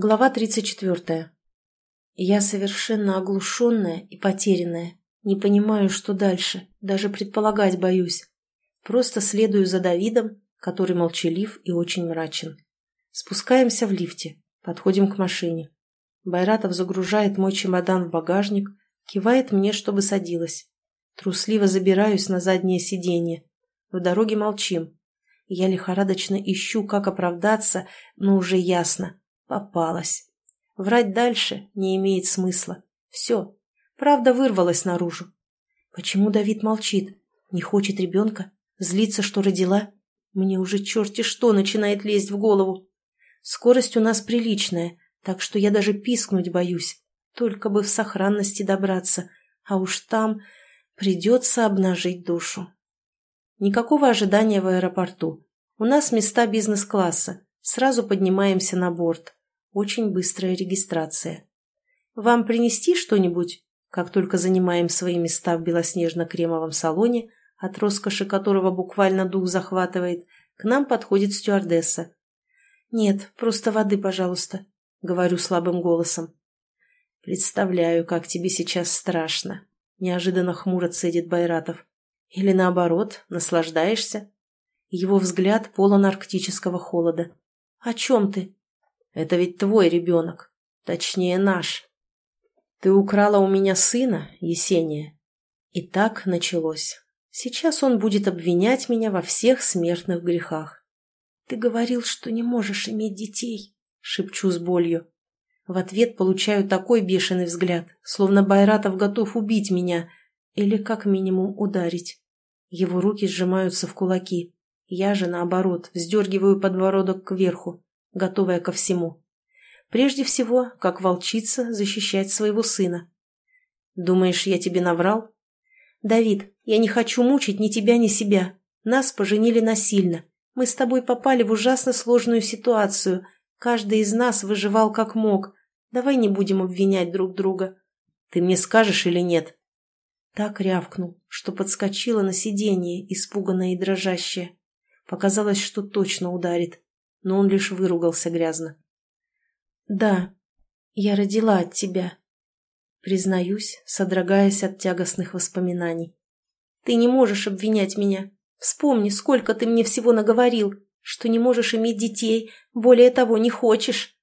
Глава 34. Я совершенно оглушенная и потерянная. Не понимаю, что дальше, даже предполагать боюсь. Просто следую за Давидом, который молчалив и очень мрачен. Спускаемся в лифте, подходим к машине. Байратов загружает мой чемодан в багажник, кивает мне, чтобы садилась. Трусливо забираюсь на заднее сиденье. В дороге молчим. Я лихорадочно ищу, как оправдаться, но уже ясно Попалась. Врать дальше не имеет смысла. Все. Правда вырвалась наружу. Почему Давид молчит? Не хочет ребенка? Злится, что родила? Мне уже черти что начинает лезть в голову. Скорость у нас приличная, так что я даже пискнуть боюсь. Только бы в сохранности добраться. А уж там придется обнажить душу. Никакого ожидания в аэропорту. У нас места бизнес-класса. Сразу поднимаемся на борт. Очень быстрая регистрация. «Вам принести что-нибудь?» Как только занимаем свои места в белоснежно-кремовом салоне, от роскоши которого буквально дух захватывает, к нам подходит стюардесса. «Нет, просто воды, пожалуйста», — говорю слабым голосом. «Представляю, как тебе сейчас страшно», — неожиданно хмуро цедит Байратов. «Или наоборот, наслаждаешься?» Его взгляд полон арктического холода. «О чем ты?» Это ведь твой ребенок. Точнее, наш. Ты украла у меня сына, Есения. И так началось. Сейчас он будет обвинять меня во всех смертных грехах. Ты говорил, что не можешь иметь детей, шепчу с болью. В ответ получаю такой бешеный взгляд, словно Байратов готов убить меня или как минимум ударить. Его руки сжимаются в кулаки. Я же, наоборот, вздергиваю подбородок кверху готовая ко всему. Прежде всего, как волчица, защищать своего сына. Думаешь, я тебе наврал? Давид, я не хочу мучить ни тебя, ни себя. Нас поженили насильно. Мы с тобой попали в ужасно сложную ситуацию. Каждый из нас выживал как мог. Давай не будем обвинять друг друга. Ты мне скажешь или нет? Так рявкнул, что подскочила на сиденье, испуганная и дрожащая. Показалось, что точно ударит но он лишь выругался грязно. «Да, я родила от тебя», — признаюсь, содрогаясь от тягостных воспоминаний. «Ты не можешь обвинять меня. Вспомни, сколько ты мне всего наговорил, что не можешь иметь детей, более того, не хочешь».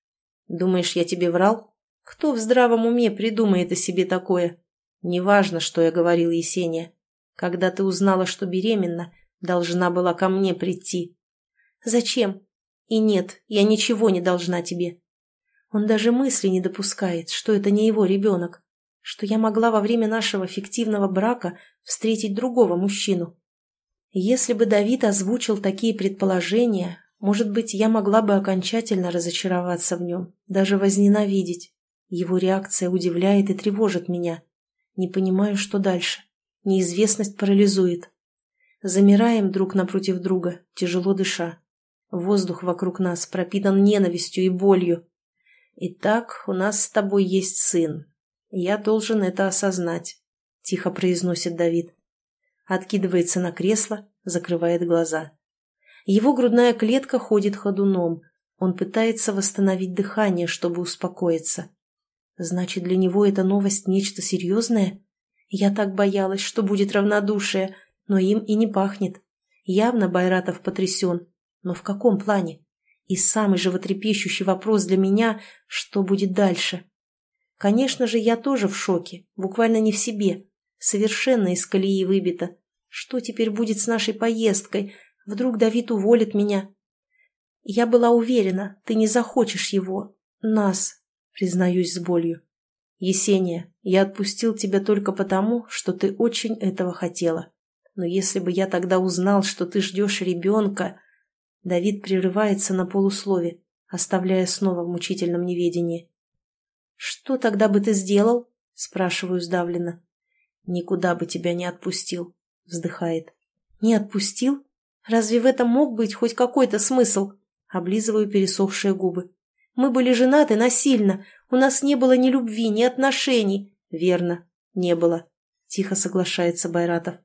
«Думаешь, я тебе врал? Кто в здравом уме придумает о себе такое? Неважно, что я говорил Есения. Когда ты узнала, что беременна, должна была ко мне прийти». «Зачем? И нет, я ничего не должна тебе. Он даже мысли не допускает, что это не его ребенок, что я могла во время нашего фиктивного брака встретить другого мужчину. Если бы Давид озвучил такие предположения, может быть, я могла бы окончательно разочароваться в нем, даже возненавидеть. Его реакция удивляет и тревожит меня. Не понимаю, что дальше. Неизвестность парализует. Замираем друг напротив друга, тяжело дыша. Воздух вокруг нас пропитан ненавистью и болью. Итак, у нас с тобой есть сын. Я должен это осознать, — тихо произносит Давид. Откидывается на кресло, закрывает глаза. Его грудная клетка ходит ходуном. Он пытается восстановить дыхание, чтобы успокоиться. Значит, для него эта новость нечто серьезное? Я так боялась, что будет равнодушие, но им и не пахнет. Явно Байратов потрясен. Но в каком плане? И самый животрепещущий вопрос для меня – что будет дальше? Конечно же, я тоже в шоке, буквально не в себе. Совершенно из колеи выбита. Что теперь будет с нашей поездкой? Вдруг Давид уволит меня? Я была уверена, ты не захочешь его. Нас, признаюсь с болью. Есения, я отпустил тебя только потому, что ты очень этого хотела. Но если бы я тогда узнал, что ты ждешь ребенка... Давид прерывается на полуслове, оставляя снова в мучительном неведении. «Что тогда бы ты сделал?» – спрашиваю сдавленно. «Никуда бы тебя не отпустил», – вздыхает. «Не отпустил? Разве в этом мог быть хоть какой-то смысл?» Облизываю пересохшие губы. «Мы были женаты насильно. У нас не было ни любви, ни отношений». «Верно, не было», – тихо соглашается Байратов.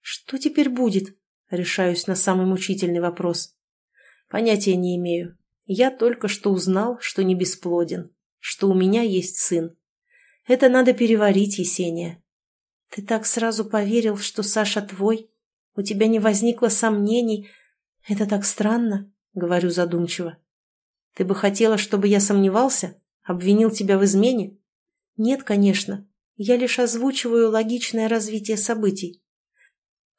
«Что теперь будет?» Решаюсь на самый мучительный вопрос. Понятия не имею. Я только что узнал, что не бесплоден, что у меня есть сын. Это надо переварить, Есения. Ты так сразу поверил, что Саша твой? У тебя не возникло сомнений? Это так странно, говорю задумчиво. Ты бы хотела, чтобы я сомневался? Обвинил тебя в измене? Нет, конечно. Я лишь озвучиваю логичное развитие событий.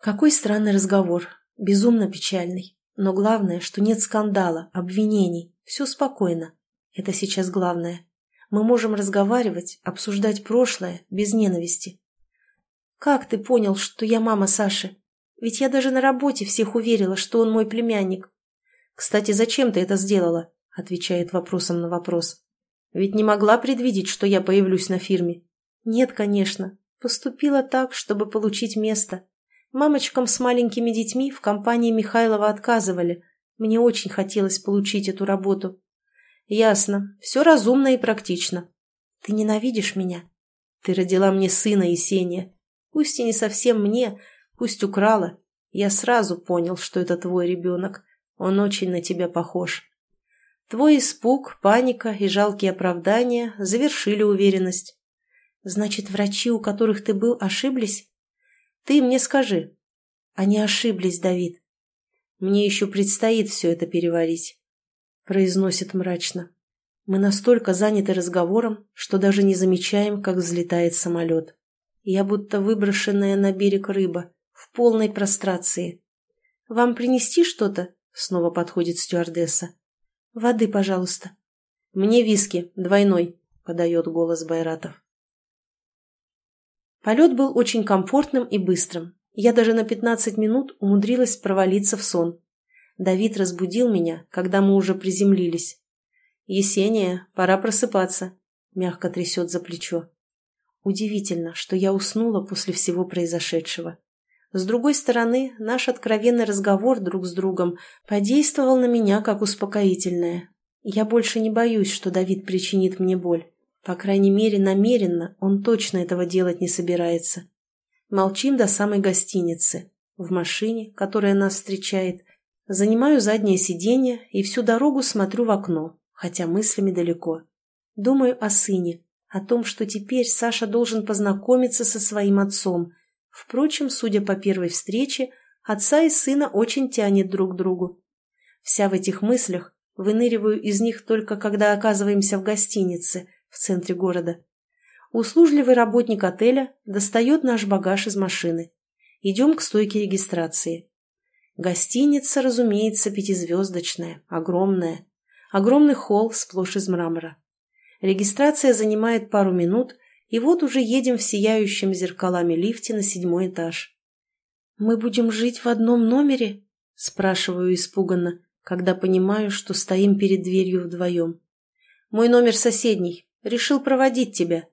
Какой странный разговор. Безумно печальный. Но главное, что нет скандала, обвинений. Все спокойно. Это сейчас главное. Мы можем разговаривать, обсуждать прошлое, без ненависти. Как ты понял, что я мама Саши? Ведь я даже на работе всех уверила, что он мой племянник. Кстати, зачем ты это сделала? Отвечает вопросом на вопрос. Ведь не могла предвидеть, что я появлюсь на фирме. Нет, конечно. Поступила так, чтобы получить место. Мамочкам с маленькими детьми в компании Михайлова отказывали. Мне очень хотелось получить эту работу. Ясно. Все разумно и практично. Ты ненавидишь меня? Ты родила мне сына, Есения. Пусть и не совсем мне, пусть украла. Я сразу понял, что это твой ребенок. Он очень на тебя похож. Твой испуг, паника и жалкие оправдания завершили уверенность. Значит, врачи, у которых ты был, ошиблись? Ты мне скажи. Они ошиблись, Давид. Мне еще предстоит все это переварить. Произносит мрачно. Мы настолько заняты разговором, что даже не замечаем, как взлетает самолет. Я будто выброшенная на берег рыба, в полной прострации. «Вам принести что-то?» — снова подходит стюардесса. «Воды, пожалуйста». «Мне виски, двойной», — подает голос Байратов. Полет был очень комфортным и быстрым. Я даже на 15 минут умудрилась провалиться в сон. Давид разбудил меня, когда мы уже приземлились. «Есения, пора просыпаться», — мягко трясет за плечо. Удивительно, что я уснула после всего произошедшего. С другой стороны, наш откровенный разговор друг с другом подействовал на меня как успокоительное. Я больше не боюсь, что Давид причинит мне боль. По крайней мере, намеренно он точно этого делать не собирается. Молчим до самой гостиницы. В машине, которая нас встречает, занимаю заднее сиденье и всю дорогу смотрю в окно, хотя мыслями далеко. Думаю о сыне, о том, что теперь Саша должен познакомиться со своим отцом. Впрочем, судя по первой встрече, отца и сына очень тянет друг к другу. Вся в этих мыслях, выныриваю из них только когда оказываемся в гостинице – в центре города. Услужливый работник отеля достает наш багаж из машины. Идем к стойке регистрации. Гостиница, разумеется, пятизвездочная, огромная. Огромный холл сплошь из мрамора. Регистрация занимает пару минут, и вот уже едем в сияющем зеркалами лифте на седьмой этаж. «Мы будем жить в одном номере?» – спрашиваю испуганно, когда понимаю, что стоим перед дверью вдвоем. «Мой номер соседний, Решил проводить тебя.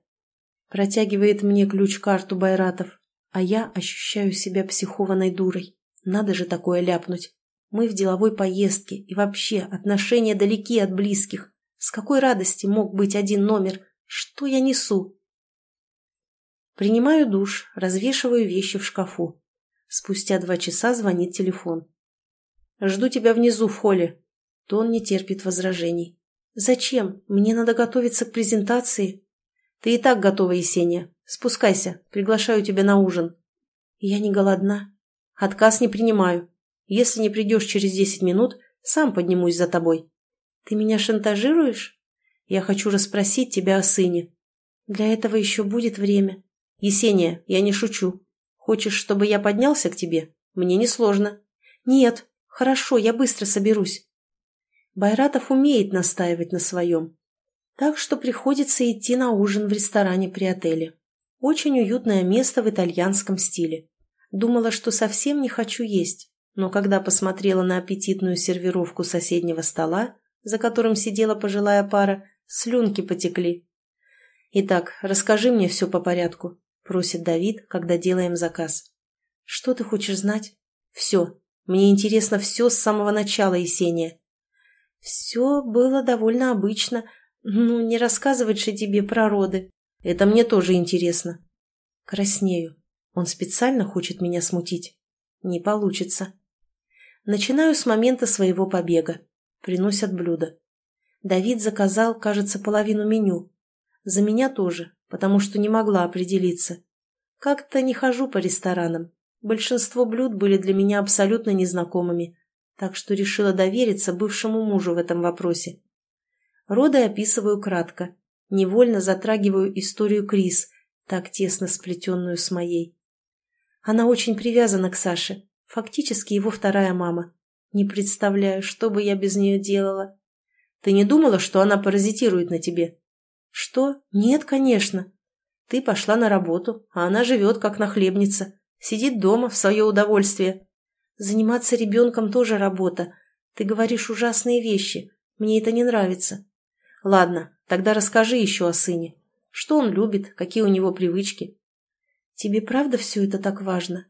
Протягивает мне ключ-карту Байратов, а я ощущаю себя психованной дурой. Надо же такое ляпнуть. Мы в деловой поездке, и вообще отношения далеки от близких. С какой радости мог быть один номер? Что я несу? Принимаю душ, развешиваю вещи в шкафу. Спустя два часа звонит телефон. «Жду тебя внизу в холле». Тон не терпит возражений. «Зачем? Мне надо готовиться к презентации». «Ты и так готова, Есения. Спускайся. Приглашаю тебя на ужин». «Я не голодна». «Отказ не принимаю. Если не придешь через десять минут, сам поднимусь за тобой». «Ты меня шантажируешь?» «Я хочу расспросить тебя о сыне». «Для этого еще будет время». «Есения, я не шучу. Хочешь, чтобы я поднялся к тебе? Мне несложно». «Нет. Хорошо, я быстро соберусь». Байратов умеет настаивать на своем. Так что приходится идти на ужин в ресторане при отеле. Очень уютное место в итальянском стиле. Думала, что совсем не хочу есть, но когда посмотрела на аппетитную сервировку соседнего стола, за которым сидела пожилая пара, слюнки потекли. «Итак, расскажи мне все по порядку», — просит Давид, когда делаем заказ. «Что ты хочешь знать?» «Все. Мне интересно все с самого начала, Есения. Все было довольно обычно. Ну, не рассказывать же тебе про роды. Это мне тоже интересно. Краснею. Он специально хочет меня смутить. Не получится. Начинаю с момента своего побега. Приносят блюдо. Давид заказал, кажется, половину меню. За меня тоже, потому что не могла определиться. Как-то не хожу по ресторанам. Большинство блюд были для меня абсолютно незнакомыми, так что решила довериться бывшему мужу в этом вопросе. Роды описываю кратко, невольно затрагиваю историю Крис, так тесно сплетенную с моей. Она очень привязана к Саше, фактически его вторая мама. Не представляю, что бы я без нее делала. Ты не думала, что она паразитирует на тебе? Что? Нет, конечно. Ты пошла на работу, а она живет как нахлебница. Сидит дома в свое удовольствие. Заниматься ребенком тоже работа. Ты говоришь ужасные вещи. Мне это не нравится. Ладно, тогда расскажи еще о сыне. Что он любит, какие у него привычки. Тебе правда все это так важно?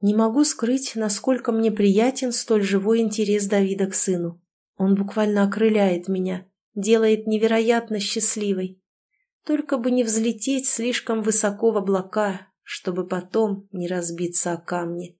Не могу скрыть, насколько мне приятен столь живой интерес Давида к сыну. Он буквально окрыляет меня, делает невероятно счастливой. Только бы не взлететь слишком высоко в облака, чтобы потом не разбиться о камни.